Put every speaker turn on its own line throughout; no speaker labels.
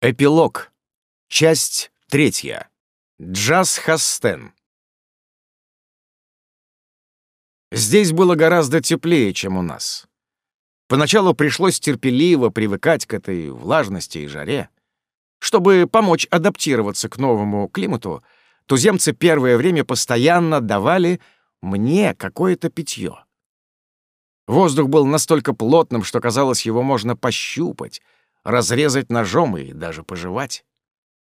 Эпилог. Часть третья. Джаз Хастен. Здесь было гораздо теплее, чем у нас. Поначалу пришлось терпеливо привыкать к этой влажности и жаре. Чтобы помочь адаптироваться к новому климату, туземцы первое время постоянно давали мне какое-то питье. Воздух был настолько плотным, что казалось, его можно пощупать — разрезать ножом и даже пожевать.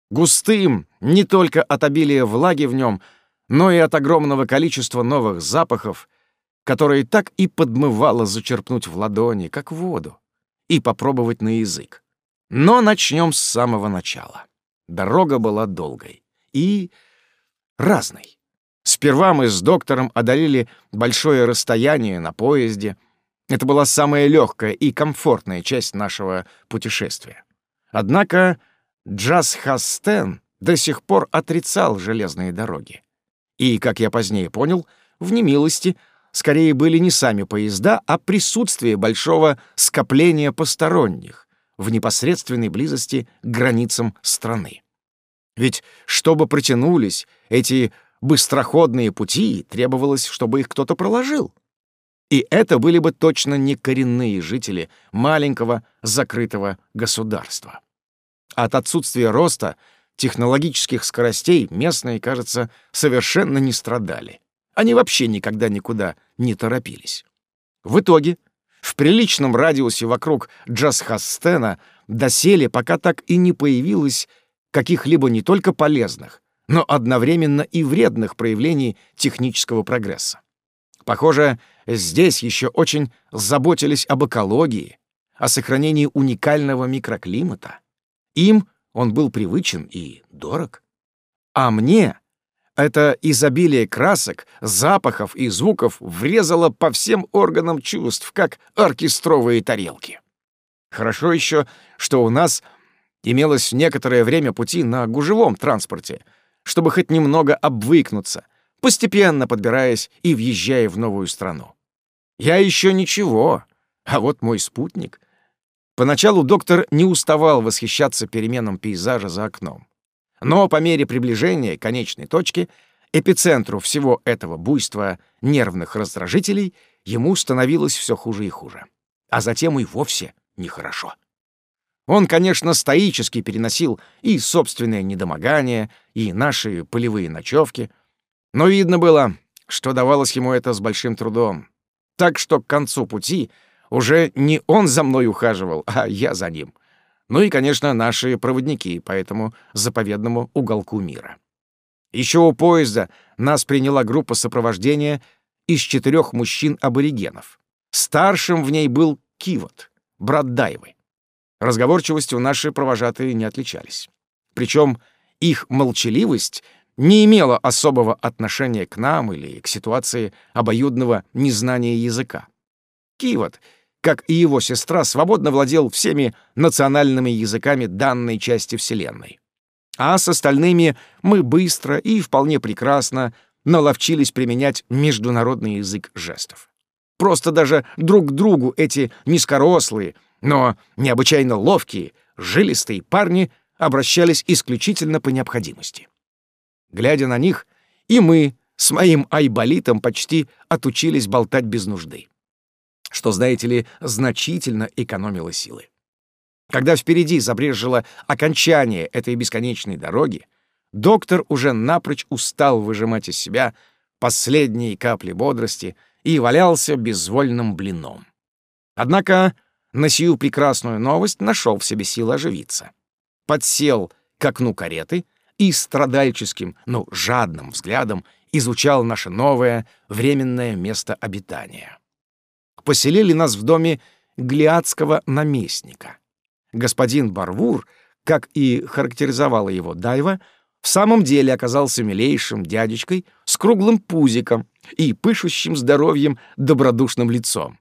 Густым не только от обилия влаги в нем, но и от огромного количества новых запахов, которые так и подмывало зачерпнуть в ладони, как воду, и попробовать на язык. Но начнем с самого начала. Дорога была долгой и разной. Сперва мы с доктором одолели большое расстояние на поезде — это была самая легкая и комфортная часть нашего путешествия. Однако Джаз Хастен до сих пор отрицал железные дороги. И, как я позднее понял, в немилости скорее были не сами поезда, а присутствие большого скопления посторонних в непосредственной близости к границам страны. Ведь чтобы протянулись эти быстроходные пути, требовалось, чтобы их кто-то проложил. И это были бы точно не коренные жители маленького закрытого государства. От отсутствия роста технологических скоростей местные, кажется, совершенно не страдали. Они вообще никогда никуда не торопились. В итоге, в приличном радиусе вокруг Джасхастена доселе пока так и не появилось каких-либо не только полезных, но одновременно и вредных проявлений технического прогресса. Похоже, здесь еще очень заботились об экологии, о сохранении уникального микроклимата. Им он был привычен и дорог. А мне это изобилие красок, запахов и звуков врезало по всем органам чувств, как оркестровые тарелки. Хорошо еще, что у нас имелось некоторое время пути на гужевом транспорте, чтобы хоть немного обвыкнуться — постепенно подбираясь и въезжая в новую страну. Я еще ничего, а вот мой спутник. Поначалу доктор не уставал восхищаться переменам пейзажа за окном. Но по мере приближения конечной точке, эпицентру всего этого буйства нервных раздражителей, ему становилось все хуже и хуже. А затем и вовсе нехорошо. Он, конечно, стоически переносил и собственное недомогание, и наши полевые ночевки — но видно было, что давалось ему это с большим трудом. Так что к концу пути уже не он за мной ухаживал, а я за ним. Ну и, конечно, наши проводники по этому заповедному уголку мира. Еще у поезда нас приняла группа сопровождения из четырех мужчин-аборигенов. Старшим в ней был Кивот, брат Дайвы. Разговорчивостью наши провожатые не отличались. Причем их молчаливость не имела особого отношения к нам или к ситуации обоюдного незнания языка. Кивот, как и его сестра, свободно владел всеми национальными языками данной части Вселенной. А с остальными мы быстро и вполне прекрасно наловчились применять международный язык жестов. Просто даже друг к другу эти низкорослые, но необычайно ловкие, жилистые парни обращались исключительно по необходимости. Глядя на них, и мы с моим айболитом почти отучились болтать без нужды. Что, знаете ли, значительно экономило силы. Когда впереди забрежило окончание этой бесконечной дороги, доктор уже напрочь устал выжимать из себя последние капли бодрости и валялся безвольным блином. Однако на сию прекрасную новость нашел в себе силы оживиться. Подсел к окну кареты — и страдальческим, но жадным взглядом изучал наше новое временное место обитания. Поселили нас в доме глиадского наместника. Господин Барвур, как и характеризовала его Дайва, в самом деле оказался милейшим дядечкой с круглым пузиком и пышущим здоровьем добродушным лицом.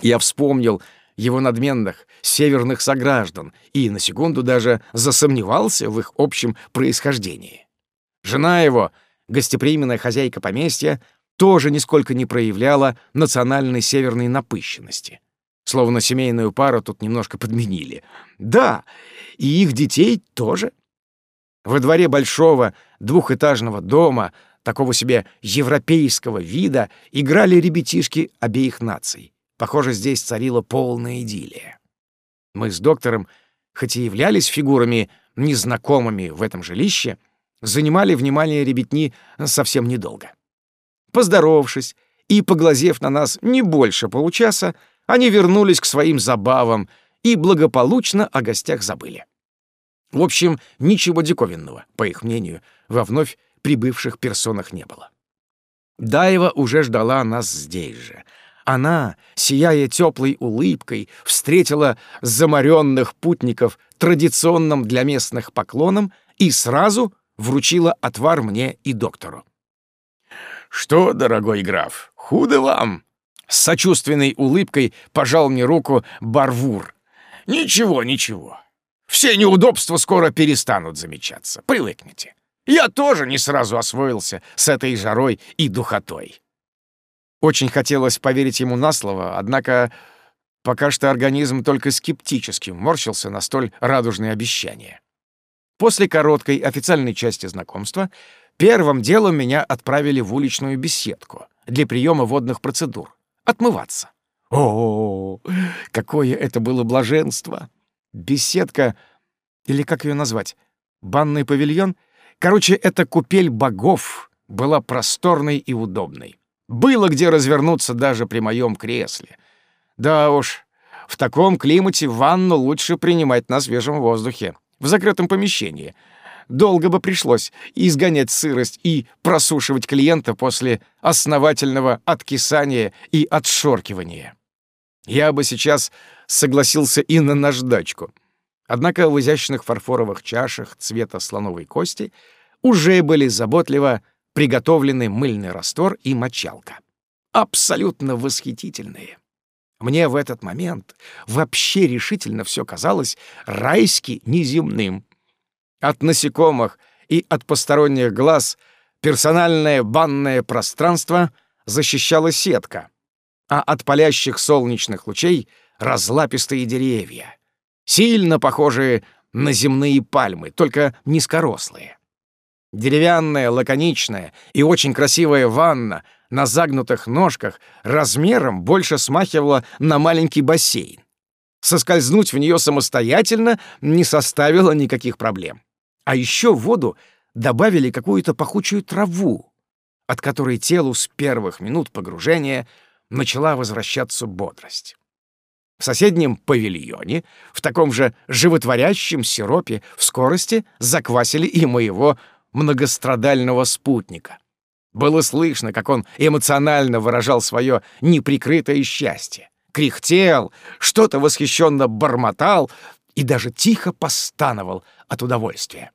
Я вспомнил его надменных северных сограждан и на секунду даже засомневался в их общем происхождении. Жена его, гостеприимная хозяйка поместья, тоже нисколько не проявляла национальной северной напыщенности. словно семейную пару тут немножко подменили. Да, и их детей тоже. Во дворе большого двухэтажного дома, такого себе европейского вида, играли ребятишки обеих наций. Похоже, здесь царила полная идиллия. Мы с доктором, хоть и являлись фигурами незнакомыми в этом жилище, занимали внимание ребятни совсем недолго. Поздоровавшись и поглазев на нас не больше получаса, они вернулись к своим забавам и благополучно о гостях забыли. В общем, ничего диковинного, по их мнению, во вновь прибывших персонах не было. Даева уже ждала нас здесь же. Она, сияя теплой улыбкой, встретила заморенных путников традиционным для местных поклоном и сразу вручила отвар мне и доктору. «Что, дорогой граф, худо вам?» С сочувственной улыбкой пожал мне руку Барвур. «Ничего, ничего. Все неудобства скоро перестанут замечаться. Привыкните. Я тоже не сразу освоился с этой жарой и духотой». Очень хотелось поверить ему на слово, однако пока что организм только скептически морщился на столь радужные обещания. После короткой официальной части знакомства первым делом меня отправили в уличную беседку для приема водных процедур. Отмываться. О, -о, -о какое это было блаженство! Беседка, или как ее назвать, банный павильон? Короче, эта купель богов была просторной и удобной. Было где развернуться даже при моем кресле. Да уж, в таком климате ванну лучше принимать на свежем воздухе в закрытом помещении. Долго бы пришлось изгонять сырость и просушивать клиента после основательного откисания и отшоркивания. Я бы сейчас согласился и на наждачку. Однако в изящных фарфоровых чашах цвета слоновой кости уже были заботливо приготовлены мыльный раствор и мочалка. Абсолютно восхитительные. Мне в этот момент вообще решительно все казалось райски неземным. От насекомых и от посторонних глаз персональное банное пространство защищала сетка, а от палящих солнечных лучей — разлапистые деревья, сильно похожие на земные пальмы, только низкорослые. Деревянная, лаконичная и очень красивая ванна — на загнутых ножках размером больше смахивала на маленький бассейн. Соскользнуть в нее самостоятельно не составило никаких проблем. А еще в воду добавили какую-то пахучую траву, от которой телу с первых минут погружения начала возвращаться бодрость. В соседнем павильоне, в таком же животворящем сиропе, в скорости заквасили и моего многострадального спутника — было слышно, как он эмоционально выражал свое неприкрытое счастье. Кряхтел, что-то восхищенно бормотал и даже тихо постановал от удовольствия.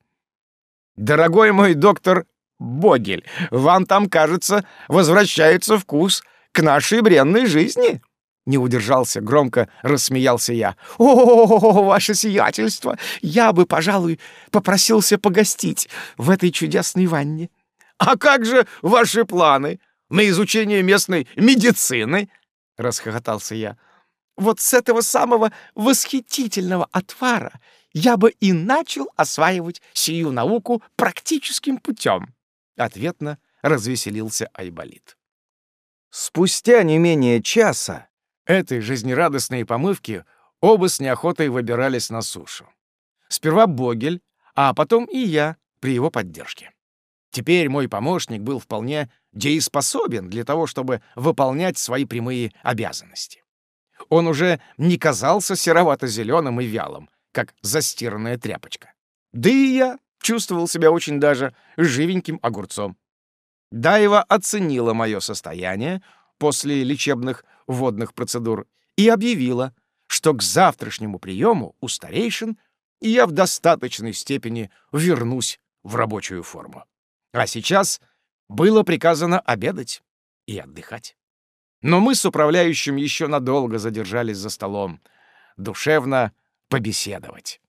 «Дорогой мой доктор Богель, вам там, кажется, возвращается вкус к нашей бренной жизни?» Не удержался, громко рассмеялся я. «О, ваше сиятельство! Я бы, пожалуй, попросился погостить в этой чудесной ванне». «А как же ваши планы на изучение местной медицины?» — расхохотался я. «Вот с этого самого восхитительного отвара я бы и начал осваивать сию науку практическим путем», — ответно развеселился Айболит. Спустя не менее часа этой жизнерадостной помывки оба с неохотой выбирались на сушу. Сперва Богель, а потом и я при его поддержке. Теперь мой помощник был вполне дееспособен для того, чтобы выполнять свои прямые обязанности. Он уже не казался серовато-зеленым и вялым, как застиранная тряпочка. Да и я чувствовал себя очень даже живеньким огурцом. Даева оценила мое состояние после лечебных водных процедур и объявила, что к завтрашнему приему у старейшин я в достаточной степени вернусь в рабочую форму. А сейчас было приказано обедать и отдыхать. Но мы с управляющим еще надолго задержались за столом, душевно побеседовать.